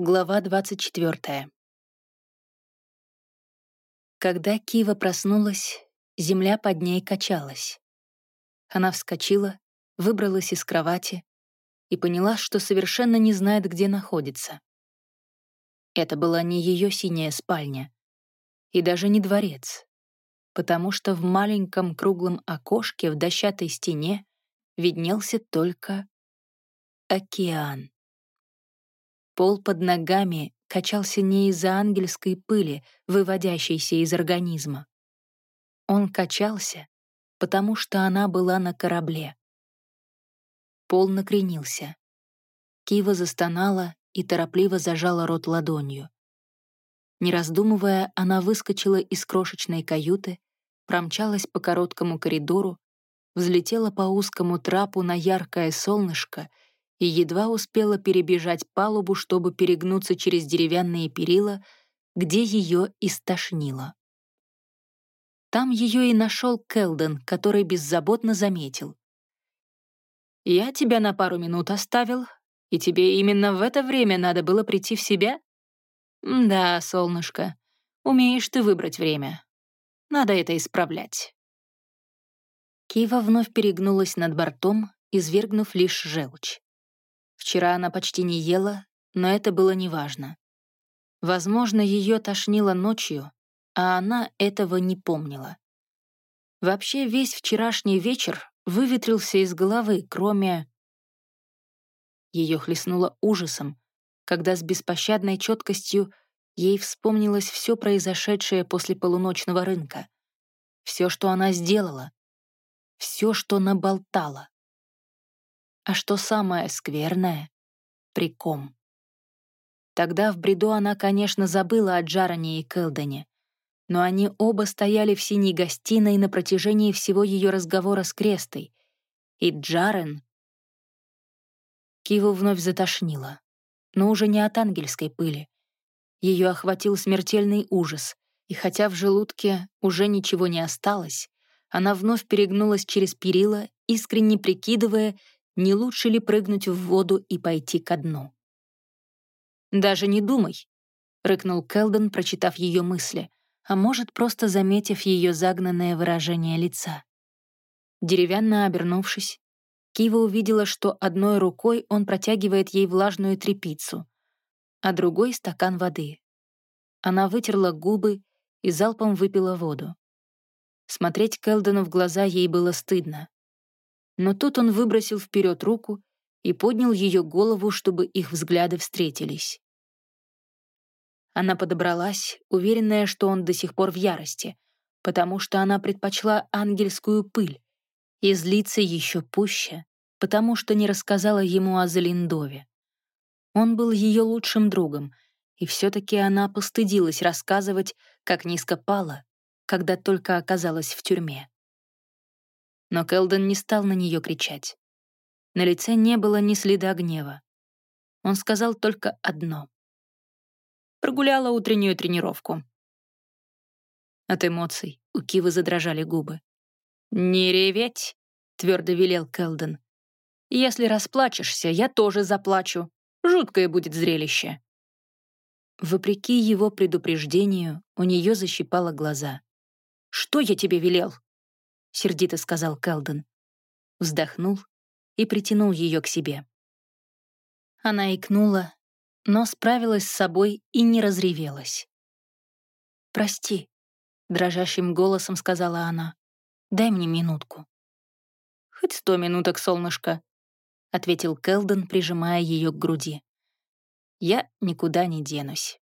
Глава 24. Когда Кива проснулась, земля под ней качалась. Она вскочила, выбралась из кровати и поняла, что совершенно не знает, где находится. Это была не ее синяя спальня и даже не дворец, потому что в маленьком круглом окошке в дощатой стене виднелся только океан. Пол под ногами качался не из-за ангельской пыли, выводящейся из организма. Он качался, потому что она была на корабле. Пол накренился. Кива застонала и торопливо зажала рот ладонью. Не раздумывая, она выскочила из крошечной каюты, промчалась по короткому коридору, взлетела по узкому трапу на яркое солнышко — и едва успела перебежать палубу, чтобы перегнуться через деревянные перила, где ее истошнило. Там ее и нашел Келден, который беззаботно заметил. «Я тебя на пару минут оставил, и тебе именно в это время надо было прийти в себя?» «Да, солнышко, умеешь ты выбрать время. Надо это исправлять». Кива вновь перегнулась над бортом, извергнув лишь желчь. Вчера она почти не ела, но это было неважно. Возможно, ее тошнило ночью, а она этого не помнила. Вообще весь вчерашний вечер выветрился из головы, кроме... Ее хлестнуло ужасом, когда с беспощадной четкостью ей вспомнилось все произошедшее после полуночного рынка. Все, что она сделала. Все, что наболтала. А что самое скверное — приком. Тогда в бреду она, конечно, забыла о Джароне и Келдене, но они оба стояли в синей гостиной на протяжении всего ее разговора с Крестой, и Джарен... Киву вновь затошнило, но уже не от ангельской пыли. Ее охватил смертельный ужас, и хотя в желудке уже ничего не осталось, она вновь перегнулась через перила, искренне прикидывая, не лучше ли прыгнуть в воду и пойти ко дну. «Даже не думай», — рыкнул Келден, прочитав ее мысли, а может, просто заметив ее загнанное выражение лица. Деревянно обернувшись, Кива увидела, что одной рукой он протягивает ей влажную трепицу, а другой — стакан воды. Она вытерла губы и залпом выпила воду. Смотреть Келдену в глаза ей было стыдно но тут он выбросил вперед руку и поднял ее голову, чтобы их взгляды встретились. Она подобралась, уверенная, что он до сих пор в ярости, потому что она предпочла ангельскую пыль, и злится еще пуще, потому что не рассказала ему о Залиндове. Он был ее лучшим другом, и все-таки она постыдилась рассказывать, как низко пала, когда только оказалась в тюрьме. Но Келден не стал на нее кричать. На лице не было ни следа гнева. Он сказал только одно. Прогуляла утреннюю тренировку. От эмоций у Кивы задрожали губы. «Не реветь», — твердо велел Келден. «Если расплачешься, я тоже заплачу. Жуткое будет зрелище». Вопреки его предупреждению, у нее защипало глаза. «Что я тебе велел?» — сердито сказал Келден. Вздохнул и притянул ее к себе. Она икнула, но справилась с собой и не разревелась. «Прости», — дрожащим голосом сказала она. «Дай мне минутку». «Хоть сто минуток, солнышко», — ответил Келден, прижимая ее к груди. «Я никуда не денусь».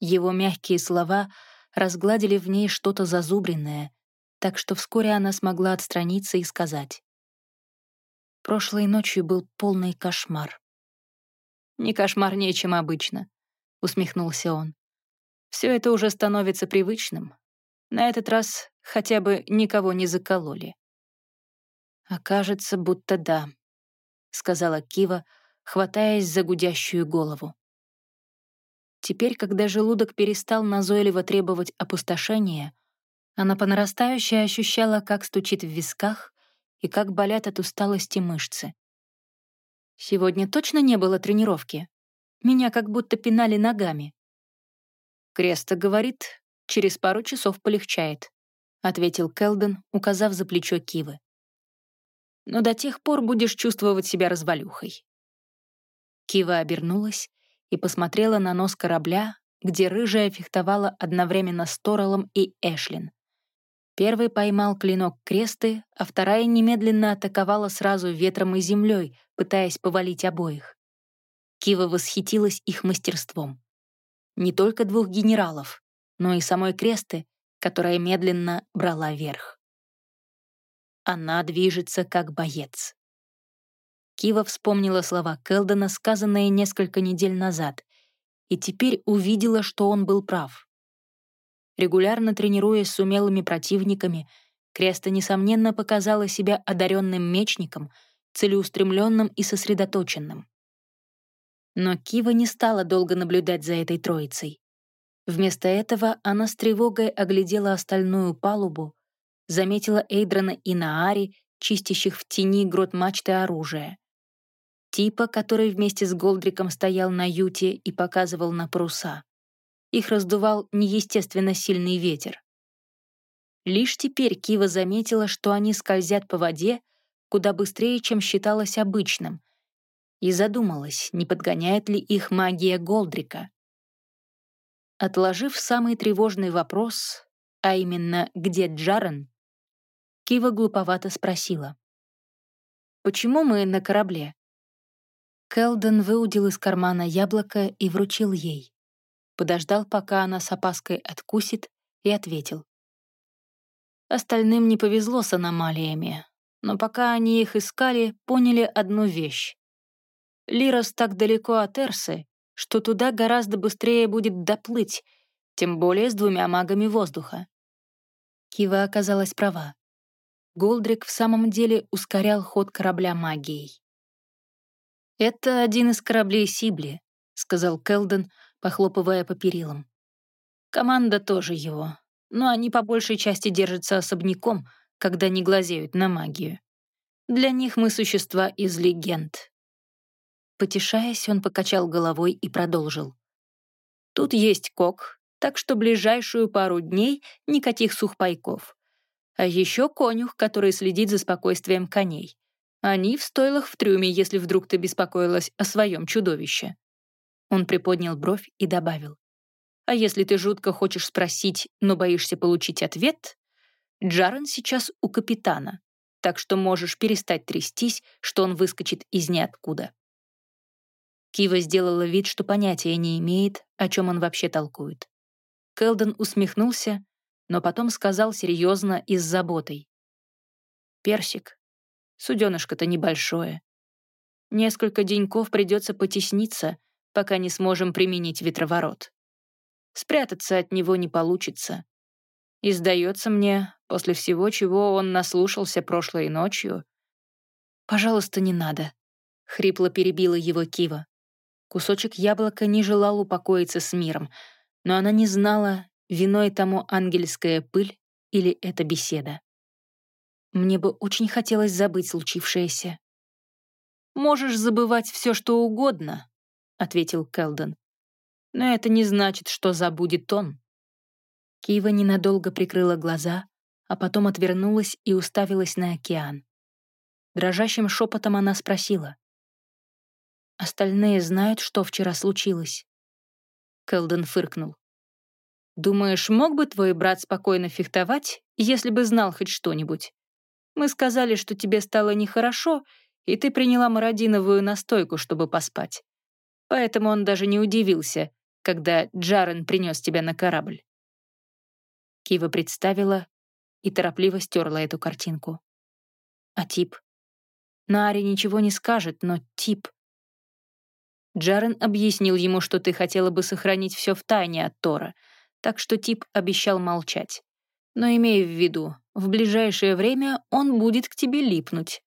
Его мягкие слова разгладили в ней что-то зазубренное, так что вскоре она смогла отстраниться и сказать. Прошлой ночью был полный кошмар. «Не кошмарнее, чем обычно», — усмехнулся он. «Все это уже становится привычным. На этот раз хотя бы никого не закололи». «Окажется, будто да», — сказала Кива, хватаясь за гудящую голову. Теперь, когда желудок перестал назойливо требовать опустошения, она по нарастающей ощущала, как стучит в висках и как болят от усталости мышцы. «Сегодня точно не было тренировки?» Меня как будто пинали ногами. Креста говорит, через пару часов полегчает, ответил Келден, указав за плечо Кивы. Но до тех пор будешь чувствовать себя развалюхой. Кива обернулась и посмотрела на нос корабля, где рыжая фехтовала одновременно с Торалом и Эшлин. Первый поймал клинок кресты, а вторая немедленно атаковала сразу ветром и землей, пытаясь повалить обоих. Кива восхитилась их мастерством. Не только двух генералов, но и самой кресты, которая медленно брала верх. Она движется как боец. Кива вспомнила слова Келдена, сказанные несколько недель назад, и теперь увидела, что он был прав. Регулярно тренируясь с умелыми противниками, Креста, несомненно, показала себя одаренным мечником, целеустремленным и сосредоточенным. Но Кива не стала долго наблюдать за этой троицей. Вместо этого она с тревогой оглядела остальную палубу, заметила Эйдрона и Наари, чистящих в тени грот мачты оружия. Типа, который вместе с Голдриком стоял на юте и показывал на паруса. Их раздувал неестественно сильный ветер. Лишь теперь Кива заметила, что они скользят по воде куда быстрее, чем считалось обычным, и задумалась, не подгоняет ли их магия Голдрика. Отложив самый тревожный вопрос, а именно «Где Джарен?», Кива глуповато спросила. «Почему мы на корабле?» Келден выудил из кармана яблоко и вручил ей подождал, пока она с опаской откусит, и ответил. Остальным не повезло с аномалиями, но пока они их искали, поняли одну вещь. Лирос так далеко от Эрсы, что туда гораздо быстрее будет доплыть, тем более с двумя магами воздуха. Кива оказалась права. Голдрик в самом деле ускорял ход корабля магией. «Это один из кораблей Сибли», — сказал Келден, похлопывая по перилам. Команда тоже его, но они по большей части держатся особняком, когда не глазеют на магию. Для них мы существа из легенд. Потешаясь, он покачал головой и продолжил. Тут есть кок, так что ближайшую пару дней никаких сухпайков. А еще конюх, который следит за спокойствием коней. Они в стойлах в трюме, если вдруг ты беспокоилась о своем чудовище. Он приподнял бровь и добавил. «А если ты жутко хочешь спросить, но боишься получить ответ, Джарен сейчас у капитана, так что можешь перестать трястись, что он выскочит из ниоткуда». Кива сделала вид, что понятия не имеет, о чем он вообще толкует. Келден усмехнулся, но потом сказал серьезно и с заботой. «Персик, суденышко-то небольшое. Несколько деньков придется потесниться, пока не сможем применить ветроворот. Спрятаться от него не получится. И сдается мне, после всего, чего он наслушался прошлой ночью... «Пожалуйста, не надо», — хрипло перебила его Кива. Кусочек яблока не желал упокоиться с миром, но она не знала, виной тому ангельская пыль или эта беседа. Мне бы очень хотелось забыть случившееся. «Можешь забывать все, что угодно», — ответил Келден. «Но это не значит, что забудет он». Кива ненадолго прикрыла глаза, а потом отвернулась и уставилась на океан. Дрожащим шепотом она спросила. «Остальные знают, что вчера случилось?» Келден фыркнул. «Думаешь, мог бы твой брат спокойно фехтовать, если бы знал хоть что-нибудь? Мы сказали, что тебе стало нехорошо, и ты приняла мародиновую настойку, чтобы поспать. Поэтому он даже не удивился, когда Джарен принес тебя на корабль. Кива представила и торопливо стерла эту картинку. А тип? Нари ничего не скажет, но тип... Джарен объяснил ему, что ты хотела бы сохранить все в тайне от Тора, так что тип обещал молчать. Но имея в виду, в ближайшее время он будет к тебе липнуть.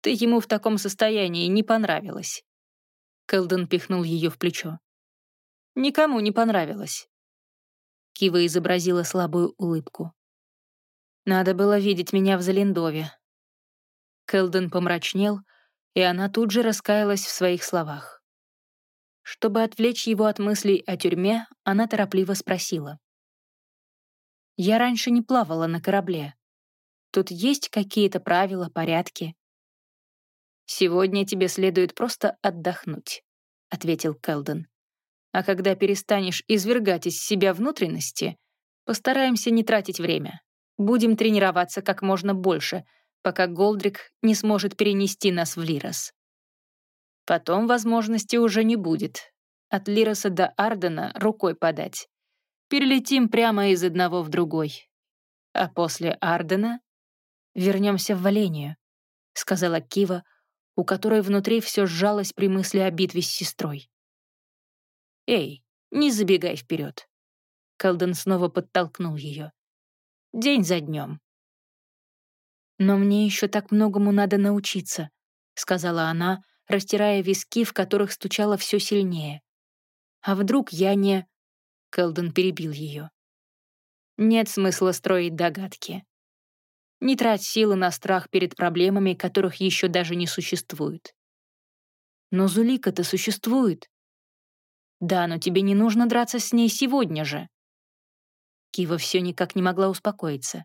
Ты ему в таком состоянии не понравилась. Кэлден пихнул ее в плечо. «Никому не понравилось». Кива изобразила слабую улыбку. «Надо было видеть меня в Залендове». Кэлден помрачнел, и она тут же раскаялась в своих словах. Чтобы отвлечь его от мыслей о тюрьме, она торопливо спросила. «Я раньше не плавала на корабле. Тут есть какие-то правила, порядки?» «Сегодня тебе следует просто отдохнуть», — ответил Келден. «А когда перестанешь извергать из себя внутренности, постараемся не тратить время. Будем тренироваться как можно больше, пока Голдрик не сможет перенести нас в Лирос. Потом возможности уже не будет. От Лироса до Ардена рукой подать. Перелетим прямо из одного в другой. А после Ардена вернемся в Валению, сказала Кива, у которой внутри все сжалось при мысли о битве с сестрой. «Эй, не забегай вперед. Кэлден снова подтолкнул ее. «День за днем. «Но мне еще так многому надо научиться», — сказала она, растирая виски, в которых стучало все сильнее. «А вдруг я не...» — Кэлден перебил ее. «Нет смысла строить догадки. Не трать силы на страх перед проблемами, которых еще даже не существует». «Но Зулика-то существует». «Да, но тебе не нужно драться с ней сегодня же». Кива все никак не могла успокоиться.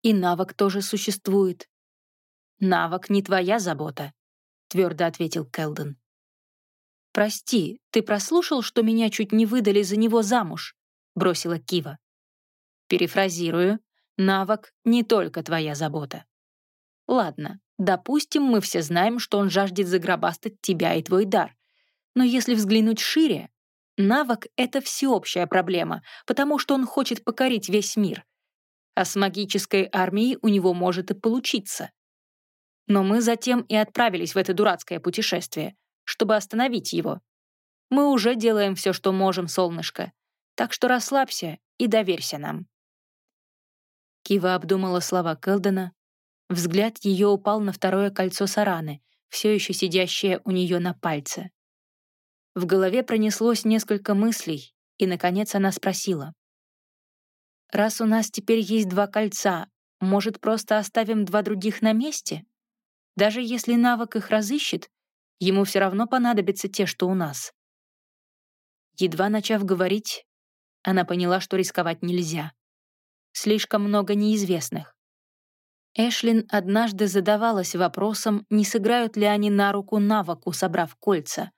И навык тоже существует. Навык не твоя забота, твердо ответил Келден. Прости, ты прослушал, что меня чуть не выдали за него замуж? бросила Кива. Перефразирую, навык не только твоя забота. Ладно, допустим, мы все знаем, что он жаждет загробастать тебя и твой дар. Но если взглянуть шире, навык — это всеобщая проблема, потому что он хочет покорить весь мир а с магической армией у него может и получиться. Но мы затем и отправились в это дурацкое путешествие, чтобы остановить его. Мы уже делаем все, что можем, солнышко, так что расслабься и доверься нам». Кива обдумала слова Келдена. Взгляд ее упал на второе кольцо Сараны, все еще сидящее у нее на пальце. В голове пронеслось несколько мыслей, и, наконец, она спросила. Раз у нас теперь есть два кольца, может, просто оставим два других на месте? Даже если навык их разыщет, ему все равно понадобятся те, что у нас. Едва начав говорить, она поняла, что рисковать нельзя. Слишком много неизвестных. Эшлин однажды задавалась вопросом, не сыграют ли они на руку навыку, собрав кольца.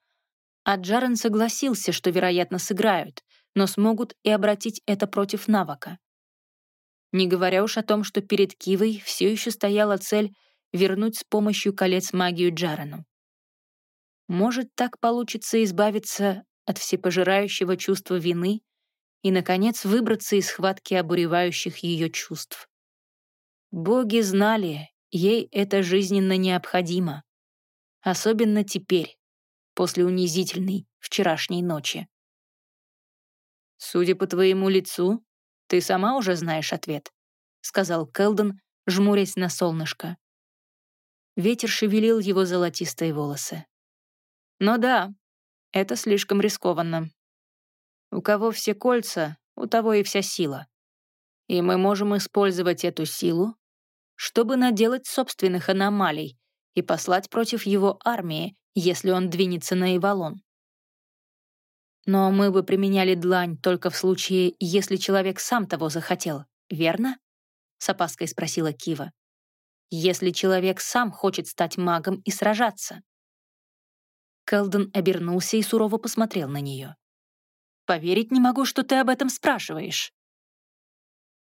А Джарен согласился, что, вероятно, сыграют, но смогут и обратить это против навыка. Не говоря уж о том, что перед Кивой все еще стояла цель вернуть с помощью колец магию Джарану. Может, так получится избавиться от всепожирающего чувства вины и, наконец, выбраться из схватки обуревающих ее чувств. Боги знали, ей это жизненно необходимо. Особенно теперь, после унизительной вчерашней ночи. «Судя по твоему лицу, «Ты сама уже знаешь ответ», — сказал Келден, жмурясь на солнышко. Ветер шевелил его золотистые волосы. «Но да, это слишком рискованно. У кого все кольца, у того и вся сила. И мы можем использовать эту силу, чтобы наделать собственных аномалий и послать против его армии, если он двинется на Ивалон. Но мы бы применяли длань только в случае, если человек сам того захотел, верно? С опаской спросила Кива. Если человек сам хочет стать магом и сражаться. Келден обернулся и сурово посмотрел на нее. «Поверить не могу, что ты об этом спрашиваешь».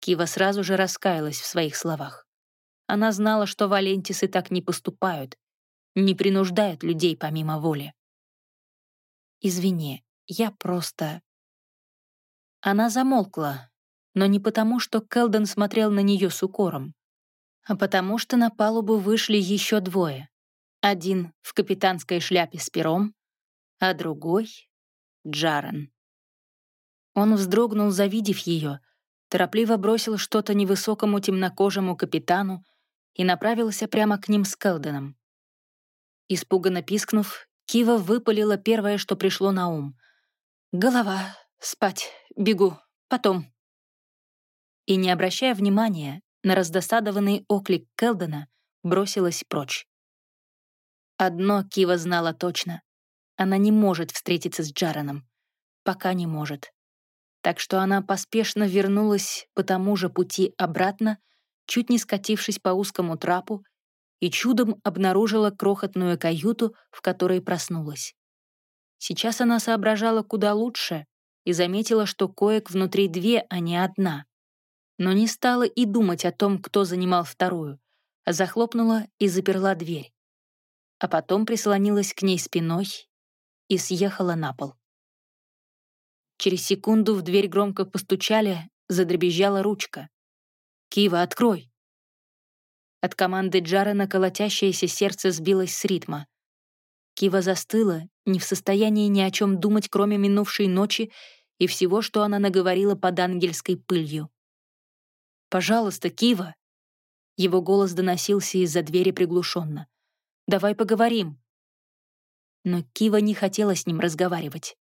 Кива сразу же раскаялась в своих словах. Она знала, что валентисы так не поступают, не принуждают людей помимо воли. «Извини, я просто...» Она замолкла, но не потому, что Келден смотрел на нее с укором, а потому что на палубу вышли еще двое. Один в капитанской шляпе с пером, а другой — Джарен. Он вздрогнул, завидев ее, торопливо бросил что-то невысокому темнокожему капитану и направился прямо к ним с Келденом. Испуганно пискнув, Кива выпалила первое, что пришло на ум. Голова. Спать. Бегу. Потом. И, не обращая внимания на раздосадованный оклик Келдена, бросилась прочь. Одно Кива знала точно. она не может встретиться с Джараном. Пока не может. Так что она поспешно вернулась по тому же пути обратно, чуть не скатившись по узкому трапу, и чудом обнаружила крохотную каюту, в которой проснулась. Сейчас она соображала куда лучше и заметила, что коек внутри две, а не одна. Но не стала и думать о том, кто занимал вторую, а захлопнула и заперла дверь. А потом прислонилась к ней спиной и съехала на пол. Через секунду в дверь громко постучали, задребезжала ручка. «Кива, открой!» От команды Джарена колотящееся сердце сбилось с ритма. Кива застыла, не в состоянии ни о чем думать, кроме минувшей ночи и всего, что она наговорила под ангельской пылью. «Пожалуйста, Кива!» Его голос доносился из-за двери приглушенно. «Давай поговорим!» Но Кива не хотела с ним разговаривать.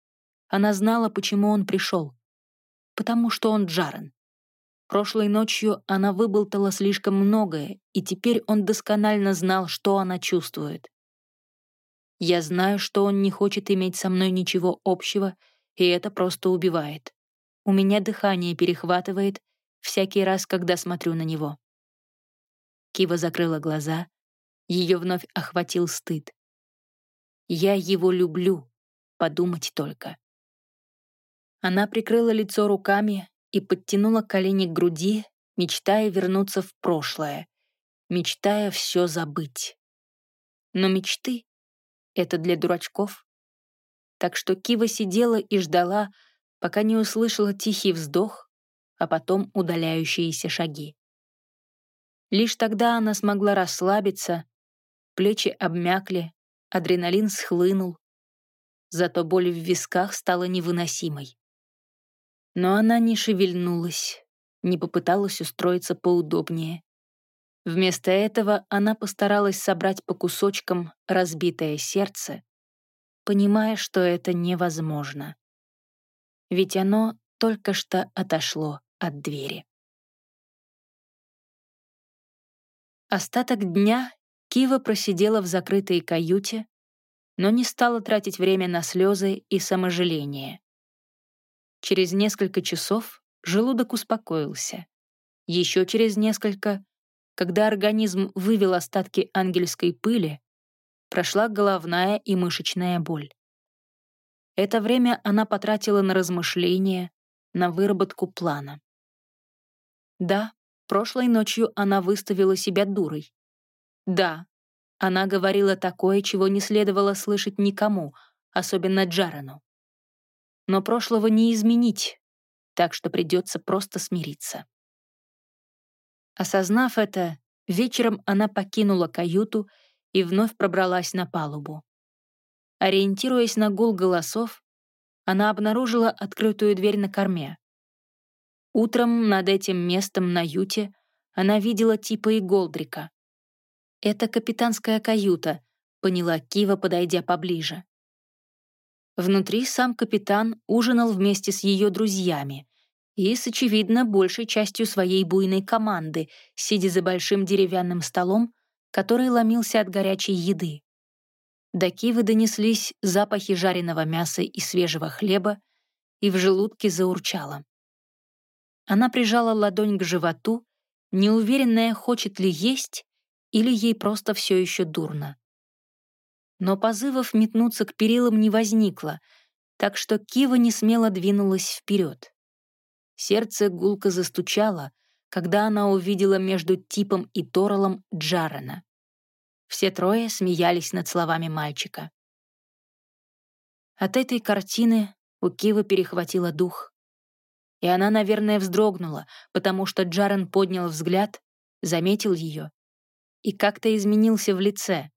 Она знала, почему он пришел. Потому что он Джарен. Прошлой ночью она выболтала слишком многое, и теперь он досконально знал, что она чувствует. Я знаю, что он не хочет иметь со мной ничего общего, и это просто убивает. У меня дыхание перехватывает всякий раз, когда смотрю на него. Кива закрыла глаза, ее вновь охватил стыд. Я его люблю, подумать только. Она прикрыла лицо руками, и подтянула колени к груди, мечтая вернуться в прошлое, мечтая все забыть. Но мечты — это для дурачков. Так что Кива сидела и ждала, пока не услышала тихий вздох, а потом удаляющиеся шаги. Лишь тогда она смогла расслабиться, плечи обмякли, адреналин схлынул, зато боль в висках стала невыносимой. Но она не шевельнулась, не попыталась устроиться поудобнее. Вместо этого она постаралась собрать по кусочкам разбитое сердце, понимая, что это невозможно. Ведь оно только что отошло от двери. Остаток дня Кива просидела в закрытой каюте, но не стала тратить время на слезы и саможаление. Через несколько часов желудок успокоился. Еще через несколько, когда организм вывел остатки ангельской пыли, прошла головная и мышечная боль. Это время она потратила на размышления, на выработку плана. Да, прошлой ночью она выставила себя дурой. Да, она говорила такое, чего не следовало слышать никому, особенно Джарану но прошлого не изменить, так что придется просто смириться. Осознав это, вечером она покинула каюту и вновь пробралась на палубу. Ориентируясь на гул голосов, она обнаружила открытую дверь на корме. Утром над этим местом на юте она видела Типа и Голдрика. «Это капитанская каюта», — поняла Кива, подойдя поближе. Внутри сам капитан ужинал вместе с ее друзьями и с, очевидно, большей частью своей буйной команды, сидя за большим деревянным столом, который ломился от горячей еды. До Кивы донеслись запахи жареного мяса и свежего хлеба, и в желудке заурчало. Она прижала ладонь к животу, неуверенная, хочет ли есть, или ей просто все еще дурно но позывов метнуться к перилам не возникло, так что Кива не смело двинулась вперед. Сердце гулко застучало, когда она увидела между Типом и Торолом Джарена. Все трое смеялись над словами мальчика. От этой картины у Кивы перехватило дух. И она, наверное, вздрогнула, потому что Джарен поднял взгляд, заметил ее и как-то изменился в лице.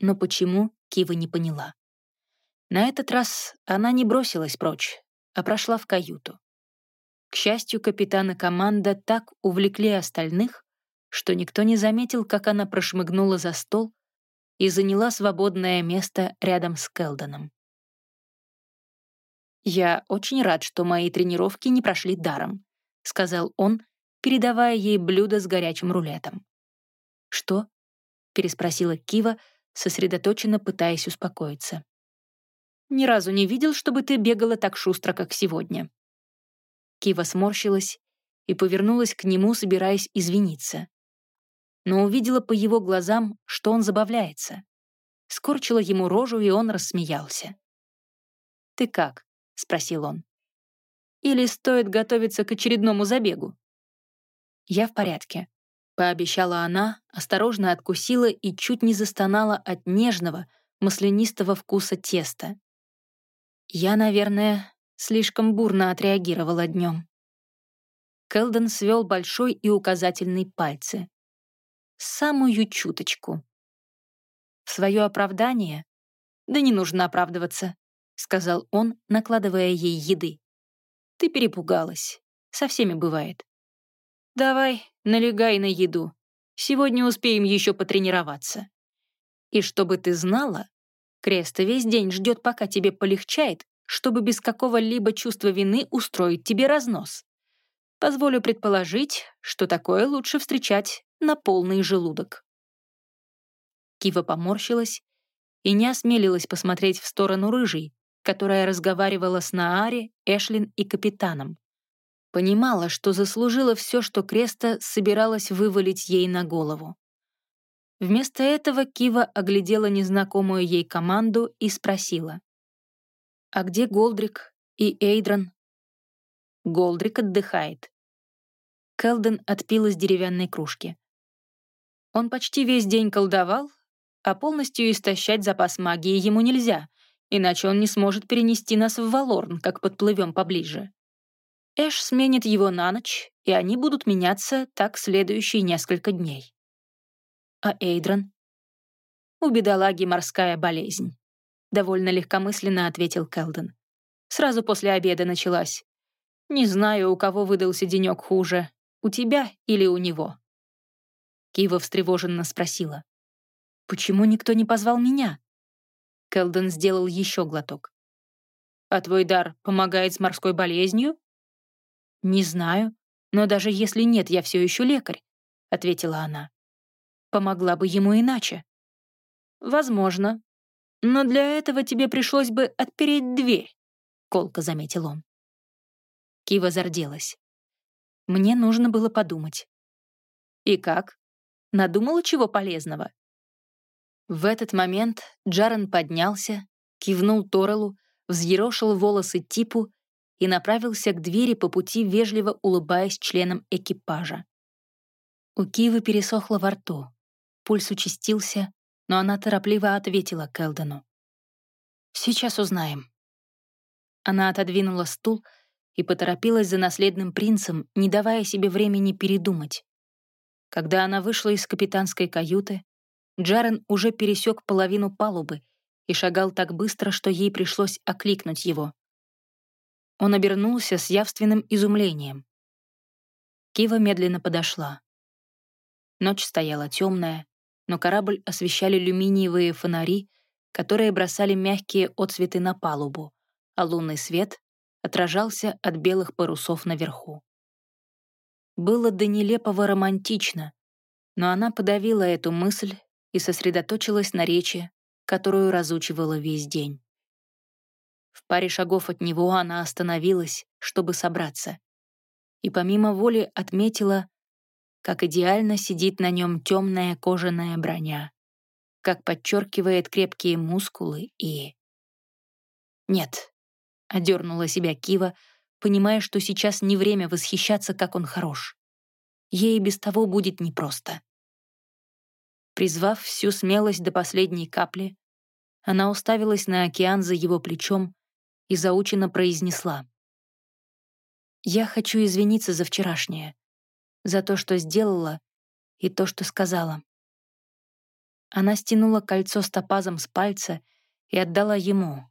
Но почему, Кива не поняла. На этот раз она не бросилась прочь, а прошла в каюту. К счастью, капитана команда так увлекли остальных, что никто не заметил, как она прошмыгнула за стол и заняла свободное место рядом с Келдоном. «Я очень рад, что мои тренировки не прошли даром», — сказал он, передавая ей блюдо с горячим рулетом. «Что?» — переспросила Кива, сосредоточенно пытаясь успокоиться. Ни разу не видел, чтобы ты бегала так шустро, как сегодня». Кива сморщилась и повернулась к нему, собираясь извиниться. Но увидела по его глазам, что он забавляется. Скорчила ему рожу, и он рассмеялся. «Ты как?» — спросил он. «Или стоит готовиться к очередному забегу?» «Я в порядке», — пообещала она, осторожно откусила и чуть не застонала от нежного, маслянистого вкуса теста. Я, наверное, слишком бурно отреагировала днем. Келден свел большой и указательный пальцы. Самую чуточку. В свое оправдание? Да не нужно оправдываться, сказал он, накладывая ей еды. Ты перепугалась. Со всеми бывает. Давай, налегай на еду. Сегодня успеем еще потренироваться. И чтобы ты знала, Креста весь день ждет, пока тебе полегчает, чтобы без какого-либо чувства вины устроить тебе разнос. Позволю предположить, что такое лучше встречать на полный желудок. Кива поморщилась и не осмелилась посмотреть в сторону рыжей, которая разговаривала с Наари, Эшлин и капитаном. Понимала, что заслужила все, что Креста собиралась вывалить ей на голову. Вместо этого Кива оглядела незнакомую ей команду и спросила. «А где Голдрик и Эйдрон?» Голдрик отдыхает. Келден отпил из деревянной кружки. Он почти весь день колдовал, а полностью истощать запас магии ему нельзя, иначе он не сможет перенести нас в Валорн, как подплывем поближе. Эш сменит его на ночь, и они будут меняться так следующие несколько дней. А Эйдрон? У бедолаги морская болезнь. Довольно легкомысленно ответил Келден. Сразу после обеда началась. Не знаю, у кого выдался денек хуже, у тебя или у него. Кива встревоженно спросила. «Почему никто не позвал меня?» Келден сделал еще глоток. «А твой дар помогает с морской болезнью?» «Не знаю, но даже если нет, я все еще лекарь», — ответила она. «Помогла бы ему иначе». «Возможно. Но для этого тебе пришлось бы отпереть дверь», — колко заметил он. Кива зарделась. Мне нужно было подумать. «И как? Надумала чего полезного?» В этот момент Джарен поднялся, кивнул Торелу, взъерошил волосы Типу и направился к двери по пути, вежливо улыбаясь членам экипажа. У Кивы пересохло во рту. Пульс участился, но она торопливо ответила Келдену. «Сейчас узнаем». Она отодвинула стул и поторопилась за наследным принцем, не давая себе времени передумать. Когда она вышла из капитанской каюты, Джарен уже пересек половину палубы и шагал так быстро, что ей пришлось окликнуть его. Он обернулся с явственным изумлением. Кива медленно подошла. Ночь стояла темная, но корабль освещали люминиевые фонари, которые бросали мягкие отцветы на палубу, а лунный свет отражался от белых парусов наверху. Было до нелепого романтично, но она подавила эту мысль и сосредоточилась на речи, которую разучивала весь день. В паре шагов от него она остановилась, чтобы собраться. И помимо воли отметила, как идеально сидит на нем темная кожаная броня, как подчеркивает крепкие мускулы и... Нет, — одернула себя Кива, понимая, что сейчас не время восхищаться, как он хорош. Ей без того будет непросто. Призвав всю смелость до последней капли, она уставилась на океан за его плечом и заученно произнесла. «Я хочу извиниться за вчерашнее, за то, что сделала и то, что сказала». Она стянула кольцо с топазом с пальца и отдала ему,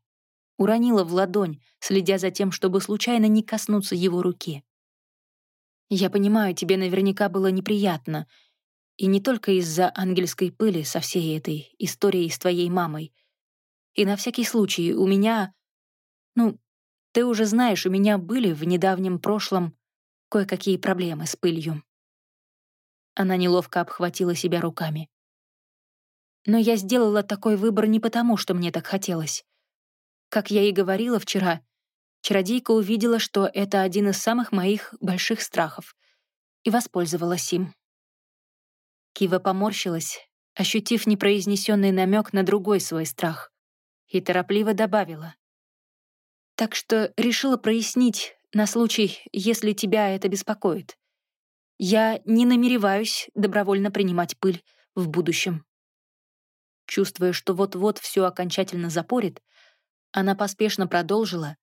уронила в ладонь, следя за тем, чтобы случайно не коснуться его руки. «Я понимаю, тебе наверняка было неприятно, и не только из-за ангельской пыли со всей этой историей с твоей мамой. И на всякий случай у меня... Ну, ты уже знаешь, у меня были в недавнем прошлом кое-какие проблемы с пылью». Она неловко обхватила себя руками. «Но я сделала такой выбор не потому, что мне так хотелось. как я и говорила вчера, чародейка увидела, что это один из самых моих больших страхов, и воспользовалась им. Кива поморщилась, ощутив непроизнесенный намек на другой свой страх, и торопливо добавила. «Так что решила прояснить на случай, если тебя это беспокоит. Я не намереваюсь добровольно принимать пыль в будущем». Чувствуя, что вот-вот все окончательно запорит, она поспешно продолжила,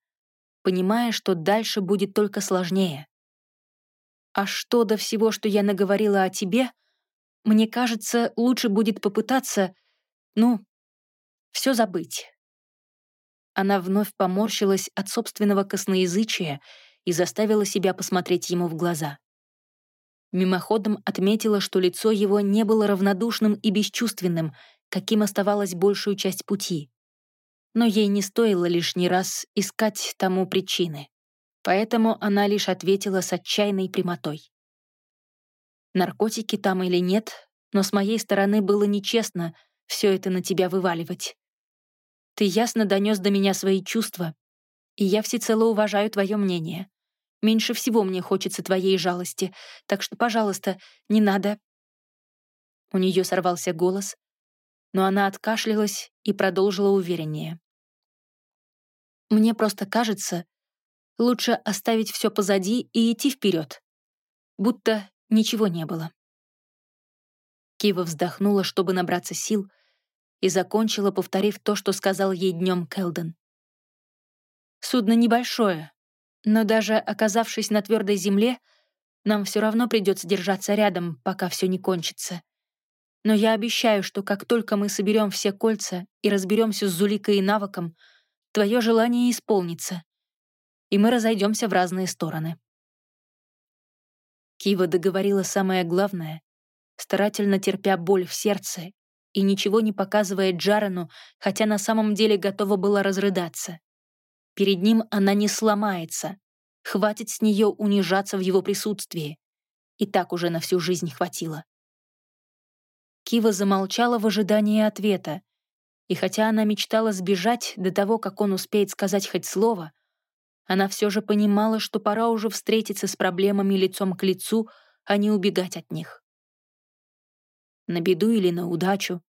понимая, что дальше будет только сложнее. «А что до всего, что я наговорила о тебе, мне кажется, лучше будет попытаться, ну, все забыть». Она вновь поморщилась от собственного косноязычия и заставила себя посмотреть ему в глаза. Мимоходом отметила, что лицо его не было равнодушным и бесчувственным, каким оставалась большую часть пути. Но ей не стоило лишний раз искать тому причины. Поэтому она лишь ответила с отчаянной прямотой. Наркотики там или нет, но с моей стороны было нечестно все это на тебя вываливать. Ты ясно донес до меня свои чувства, и я всецело уважаю твое мнение. Меньше всего мне хочется твоей жалости, так что, пожалуйста, не надо...» У нее сорвался голос, но она откашлялась и продолжила увереннее. «Мне просто кажется, лучше оставить все позади и идти вперед, будто ничего не было». Кива вздохнула, чтобы набраться сил, и закончила, повторив то, что сказал ей днем Келден. «Судно небольшое, но даже оказавшись на твердой земле, нам все равно придется держаться рядом, пока все не кончится. Но я обещаю, что как только мы соберем все кольца и разберемся с Зуликой и навыком, твое желание исполнится, и мы разойдемся в разные стороны. Кива договорила самое главное, старательно терпя боль в сердце и ничего не показывая Джарану, хотя на самом деле готова была разрыдаться. Перед ним она не сломается. Хватит с нее унижаться в его присутствии. И так уже на всю жизнь хватило. Кива замолчала в ожидании ответа, и хотя она мечтала сбежать до того, как он успеет сказать хоть слово, она все же понимала, что пора уже встретиться с проблемами лицом к лицу, а не убегать от них. На беду или на удачу,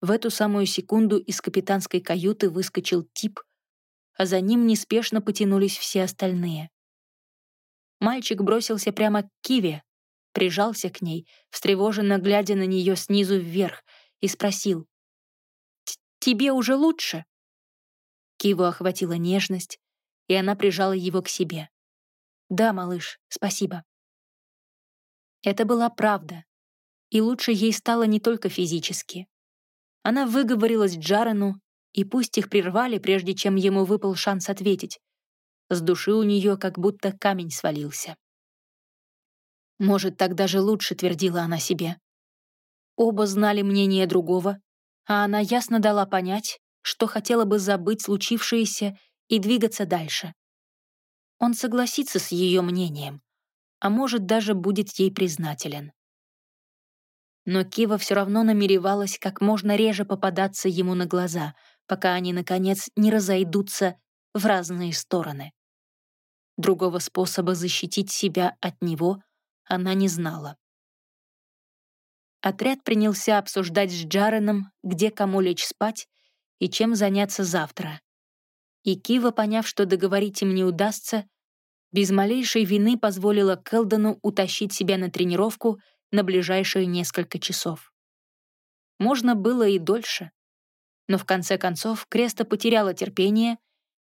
в эту самую секунду из капитанской каюты выскочил тип, а за ним неспешно потянулись все остальные. Мальчик бросился прямо к Киве, прижался к ней, встревоженно глядя на нее снизу вверх, и спросил. «Тебе уже лучше?» Киву охватила нежность, и она прижала его к себе. «Да, малыш, спасибо». Это была правда, и лучше ей стало не только физически. Она выговорилась Джарену и пусть их прервали, прежде чем ему выпал шанс ответить. С души у нее как будто камень свалился. Может, так даже лучше, твердила она себе. Оба знали мнение другого, а она ясно дала понять, что хотела бы забыть случившееся и двигаться дальше. Он согласится с ее мнением, а может, даже будет ей признателен. Но Кива все равно намеревалась как можно реже попадаться ему на глаза — пока они, наконец, не разойдутся в разные стороны. Другого способа защитить себя от него она не знала. Отряд принялся обсуждать с Джареном, где кому лечь спать и чем заняться завтра. И Кива, поняв, что договорить им не удастся, без малейшей вины позволила Келдону утащить себя на тренировку на ближайшие несколько часов. Можно было и дольше. Но в конце концов Креста потеряла терпение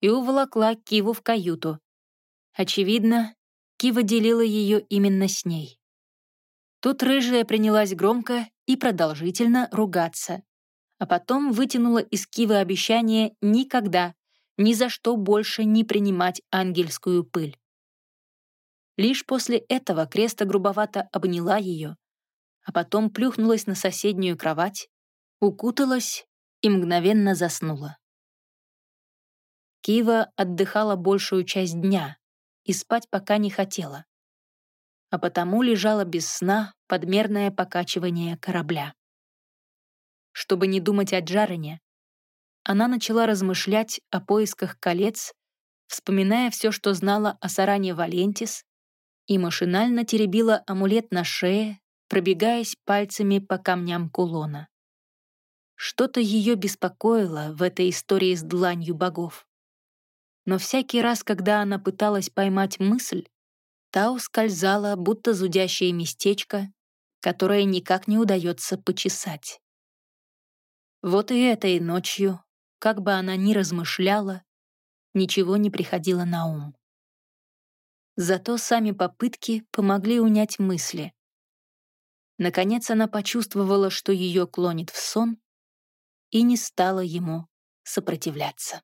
и уволокла Киву в каюту. Очевидно, Кива делила ее именно с ней. Тут рыжая принялась громко и продолжительно ругаться, а потом вытянула из Кивы обещание никогда, ни за что больше не принимать ангельскую пыль. Лишь после этого Креста грубовато обняла ее, а потом плюхнулась на соседнюю кровать, укуталась и мгновенно заснула. Кива отдыхала большую часть дня и спать пока не хотела, а потому лежала без сна подмерное покачивание корабля. Чтобы не думать о Джарене, она начала размышлять о поисках колец, вспоминая все, что знала о Саране Валентис, и машинально теребила амулет на шее, пробегаясь пальцами по камням кулона. Что-то ее беспокоило в этой истории с дланью богов. Но всякий раз, когда она пыталась поймать мысль, та ускользала, будто зудящее местечко, которое никак не удается почесать. Вот и этой ночью, как бы она ни размышляла, ничего не приходило на ум. Зато сами попытки помогли унять мысли. Наконец она почувствовала, что ее клонит в сон, и не стала ему сопротивляться.